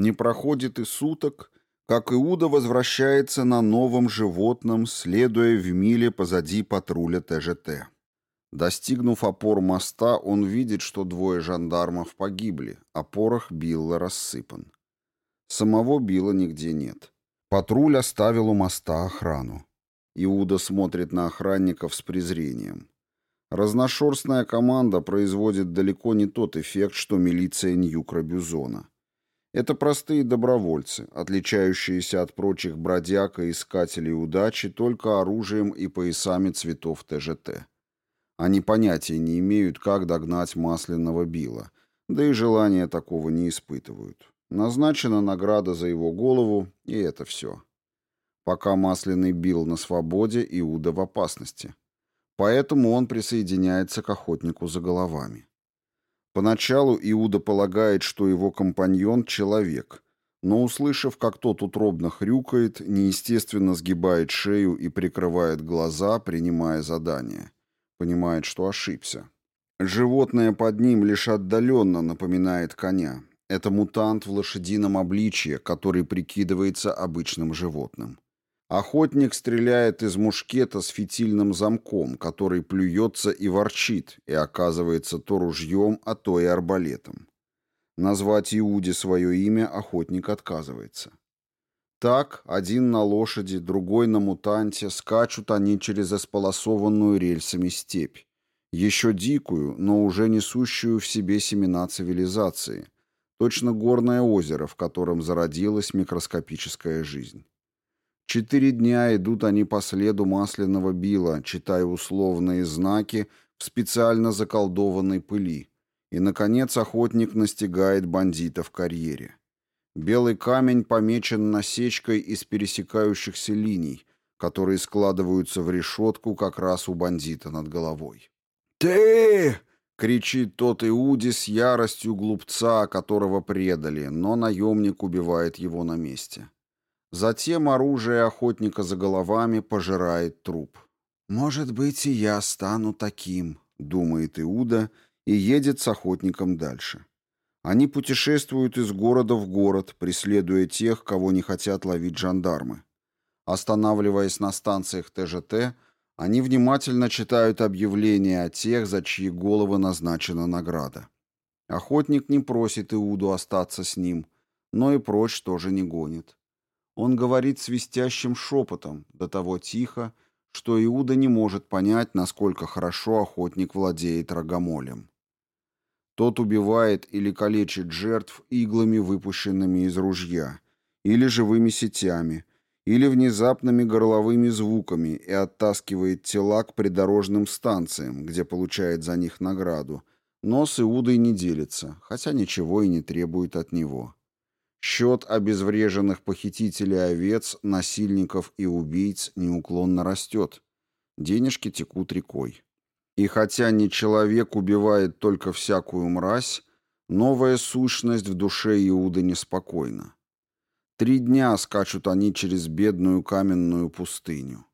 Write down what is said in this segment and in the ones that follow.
Не проходит и суток, как Иуда возвращается на новом животном, следуя в миле позади патруля ТЖТ. Достигнув опор моста, он видит, что двое жандармов погибли, а порох Билла рассыпан. Самого Билла нигде нет. Патруль оставил у моста охрану. Иуда смотрит на охранников с презрением. Разношерстная команда производит далеко не тот эффект, что милиция Ньюкра-Бюзона. Это простые добровольцы, отличающиеся от прочих бродяг и искателей удачи только оружием и поясами цветов ТЖТ. Они понятия не имеют, как догнать масляного Билла, да и желания такого не испытывают. Назначена награда за его голову, и это все. Пока масляный Билл на свободе, Иуда в опасности. Поэтому он присоединяется к охотнику за головами. Поначалу Иуда полагает, что его компаньон — человек, но, услышав, как тот утробно хрюкает, неестественно сгибает шею и прикрывает глаза, принимая задание, понимает, что ошибся. Животное под ним лишь отдаленно напоминает коня. Это мутант в лошадином обличье, который прикидывается обычным животным. Охотник стреляет из мушкета с фитильным замком, который плюется и ворчит, и оказывается то ружьем, а то и арбалетом. Назвать Иуде свое имя охотник отказывается. Так, один на лошади, другой на мутанте, скачут они через исполосованную рельсами степь. Еще дикую, но уже несущую в себе семена цивилизации. Точно горное озеро, в котором зародилась микроскопическая жизнь. Четыре дня идут они по следу масляного била, читая условные знаки в специально заколдованной пыли. И, наконец, охотник настигает бандита в карьере. Белый камень помечен насечкой из пересекающихся линий, которые складываются в решетку как раз у бандита над головой. «Ты!» — кричит тот Иуди с яростью глупца, которого предали, но наемник убивает его на месте. Затем оружие охотника за головами пожирает труп. «Может быть, и я стану таким», — думает Иуда и едет с охотником дальше. Они путешествуют из города в город, преследуя тех, кого не хотят ловить жандармы. Останавливаясь на станциях ТЖТ, они внимательно читают объявления о тех, за чьи головы назначена награда. Охотник не просит Иуду остаться с ним, но и прочь тоже не гонит. Он говорит свистящим шепотом, до того тихо, что Иуда не может понять, насколько хорошо охотник владеет рогомолем. Тот убивает или калечит жертв иглами, выпущенными из ружья, или живыми сетями, или внезапными горловыми звуками и оттаскивает тела к придорожным станциям, где получает за них награду, но с Иудой не делится, хотя ничего и не требует от него. Счет обезвреженных похитителей овец, насильников и убийц неуклонно растет. Денежки текут рекой. И хотя не человек убивает только всякую мразь, новая сущность в душе Иуды неспокойна. Три дня скачут они через бедную каменную пустыню.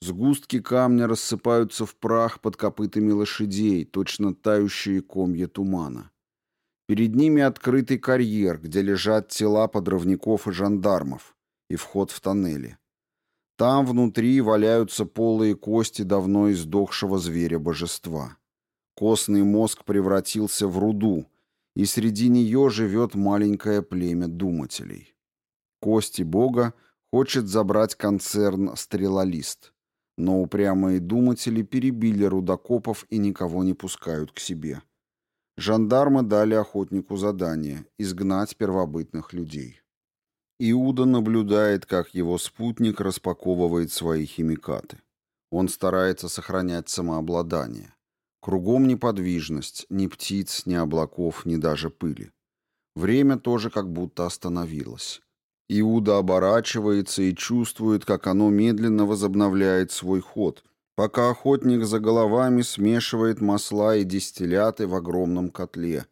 Сгустки камня рассыпаются в прах под копытами лошадей, точно тающие комья тумана. Перед ними открытый карьер, где лежат тела подрывников и жандармов, и вход в тоннели. Там внутри валяются полые кости давно издохшего зверя-божества. Костный мозг превратился в руду, и среди нее живет маленькое племя думателей. Кости бога хочет забрать концерн «Стрелолист», но упрямые думатели перебили рудокопов и никого не пускают к себе. Жандармы дали охотнику задание – изгнать первобытных людей. Иуда наблюдает, как его спутник распаковывает свои химикаты. Он старается сохранять самообладание. Кругом неподвижность, ни птиц, ни облаков, ни даже пыли. Время тоже как будто остановилось. Иуда оборачивается и чувствует, как оно медленно возобновляет свой ход, пока охотник за головами смешивает масла и дистилляты в огромном котле,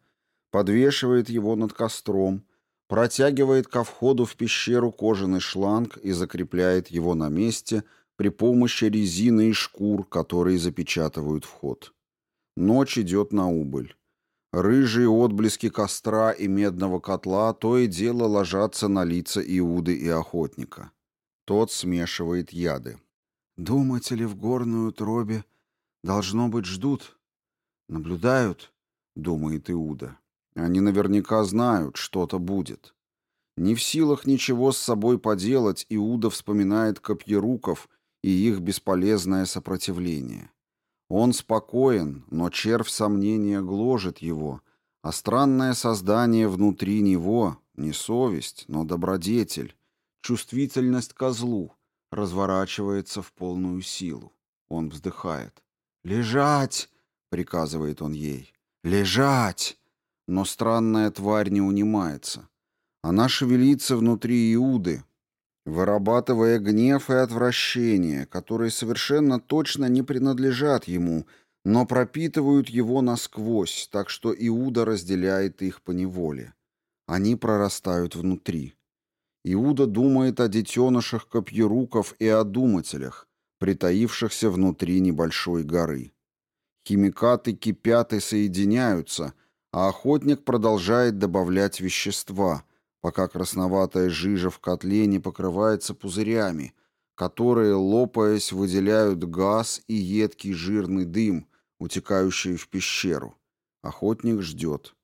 подвешивает его над костром, протягивает ко входу в пещеру кожаный шланг и закрепляет его на месте при помощи резины и шкур, которые запечатывают вход. Ночь идет на убыль. Рыжие отблески костра и медного котла то и дело ложатся на лица Иуды и охотника. Тот смешивает яды. «Думатели в горную тробе, должно быть, ждут, наблюдают», — думает Иуда. «Они наверняка знают, что-то будет». Не в силах ничего с собой поделать, Иуда вспоминает копьеруков и их бесполезное сопротивление. Он спокоен, но червь сомнения гложет его, а странное создание внутри него — не совесть, но добродетель, чувствительность козлу — разворачивается в полную силу. Он вздыхает. «Лежать!» — приказывает он ей. «Лежать!» Но странная тварь не унимается. Она шевелится внутри Иуды, вырабатывая гнев и отвращение, которые совершенно точно не принадлежат ему, но пропитывают его насквозь, так что Иуда разделяет их по неволе. Они прорастают внутри. Иуда думает о детенышах копьеруков и о думателях, притаившихся внутри небольшой горы. Химикаты кипят и соединяются, а охотник продолжает добавлять вещества, пока красноватая жижа в котле не покрывается пузырями, которые, лопаясь, выделяют газ и едкий жирный дым, утекающий в пещеру. Охотник ждет.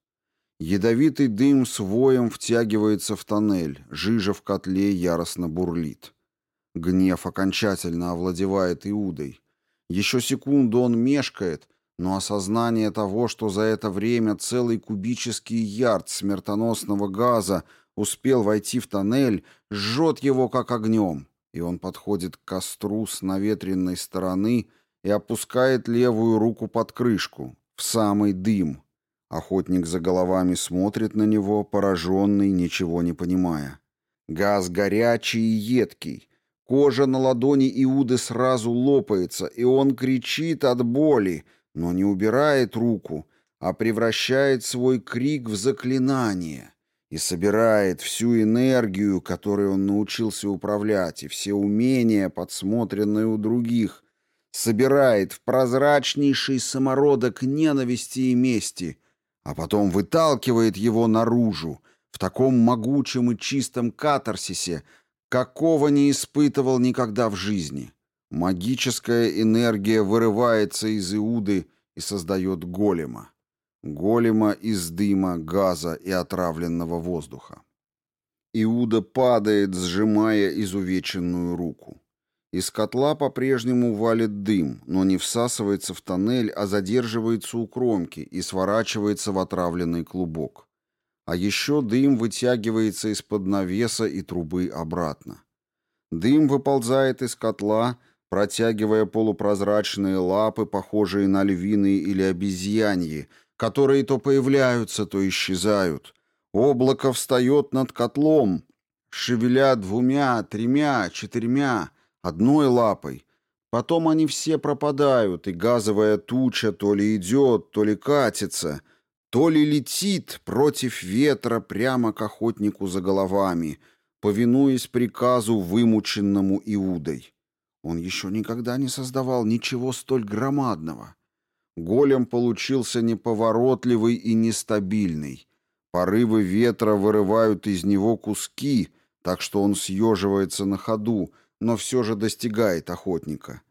Ядовитый дым с воем втягивается в тоннель, жижа в котле яростно бурлит. Гнев окончательно овладевает Иудой. Еще секунду он мешкает, но осознание того, что за это время целый кубический ярд смертоносного газа успел войти в тоннель, жжет его как огнем, и он подходит к костру с наветренной стороны и опускает левую руку под крышку, в самый дым. Охотник за головами смотрит на него, пораженный, ничего не понимая. Газ горячий и едкий. Кожа на ладони Иуды сразу лопается, и он кричит от боли, но не убирает руку, а превращает свой крик в заклинание и собирает всю энергию, которой он научился управлять, и все умения, подсмотренные у других, собирает в прозрачнейший самородок ненависти и мести, а потом выталкивает его наружу, в таком могучем и чистом катарсисе, какого не испытывал никогда в жизни. Магическая энергия вырывается из Иуды и создает голема голема из дыма, газа и отравленного воздуха. Иуда падает, сжимая изувеченную руку. Из котла по-прежнему валит дым, но не всасывается в тоннель, а задерживается у кромки и сворачивается в отравленный клубок. А еще дым вытягивается из-под навеса и трубы обратно. Дым выползает из котла, протягивая полупрозрачные лапы, похожие на львиные или обезьяньи, которые то появляются, то исчезают. Облако встает над котлом, шевеля двумя, тремя, четырьмя, одной лапой. Потом они все пропадают, и газовая туча то ли идет, то ли катится, то ли летит против ветра прямо к охотнику за головами, повинуясь приказу, вымученному Иудой. Он еще никогда не создавал ничего столь громадного. Голем получился неповоротливый и нестабильный. Порывы ветра вырывают из него куски, так что он съеживается на ходу, но все же достигает охотника.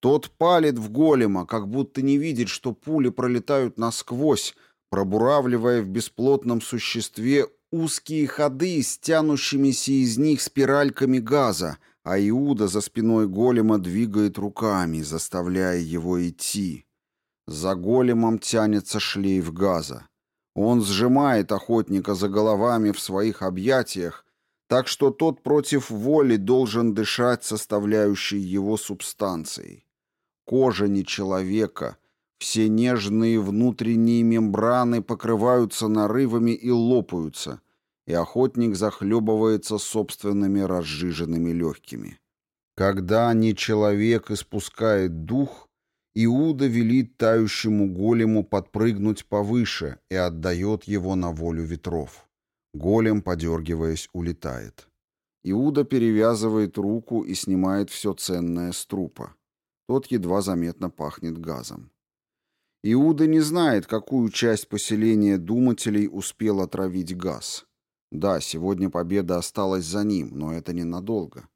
Тот палит в голема, как будто не видит, что пули пролетают насквозь, пробуравливая в бесплотном существе узкие ходы с тянущимися из них спиральками газа, а Иуда за спиной голема двигает руками, заставляя его идти. За големом тянется шлейф газа. Он сжимает охотника за головами в своих объятиях, так что тот против воли должен дышать составляющей его субстанцией. Кожа не человека, все нежные внутренние мембраны покрываются нарывами и лопаются, и охотник захлебывается собственными разжиженными легкими. Когда не человек испускает дух, Иуда велит тающему голему подпрыгнуть повыше и отдает его на волю ветров. Голем, подергиваясь, улетает. Иуда перевязывает руку и снимает все ценное с трупа. Тот едва заметно пахнет газом. Иуда не знает, какую часть поселения думателей успел отравить газ. Да, сегодня победа осталась за ним, но это ненадолго.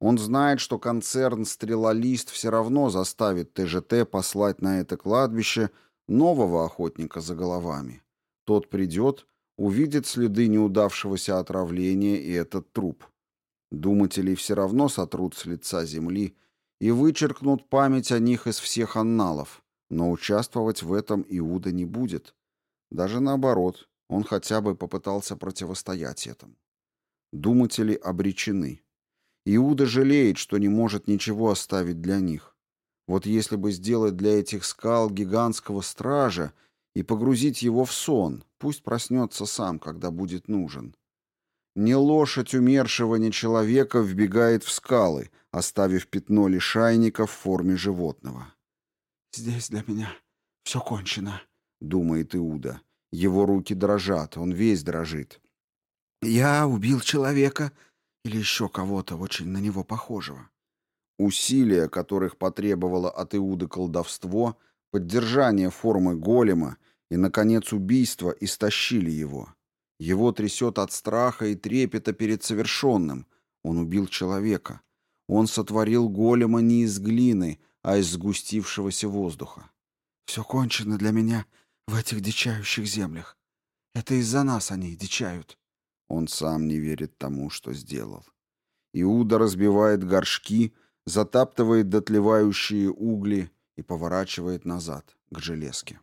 Он знает, что концерн «Стрелолист» все равно заставит ТЖТ послать на это кладбище нового охотника за головами. Тот придет, увидит следы неудавшегося отравления и этот труп. Думатели все равно сотрут с лица земли и вычеркнут память о них из всех анналов, но участвовать в этом Иуда не будет. Даже наоборот, он хотя бы попытался противостоять этому. Думатели обречены. Иуда жалеет, что не может ничего оставить для них. Вот если бы сделать для этих скал гигантского стража и погрузить его в сон, пусть проснется сам, когда будет нужен. Не лошадь умершего, ни человека вбегает в скалы, оставив пятно лишайника в форме животного. «Здесь для меня все кончено», — думает Иуда. Его руки дрожат, он весь дрожит. «Я убил человека или еще кого-то очень на него похожего». Усилия, которых потребовало от Иуды колдовство, поддержание формы голема и, наконец, убийство истощили его. Его трясет от страха и трепета перед совершенным. Он убил человека. Он сотворил голема не из глины, а из сгустившегося воздуха. «Все кончено для меня в этих дичающих землях. Это из-за нас они дичают». Он сам не верит тому, что сделал. Иуда разбивает горшки, затаптывает дотлевающие угли и поворачивает назад, к железке.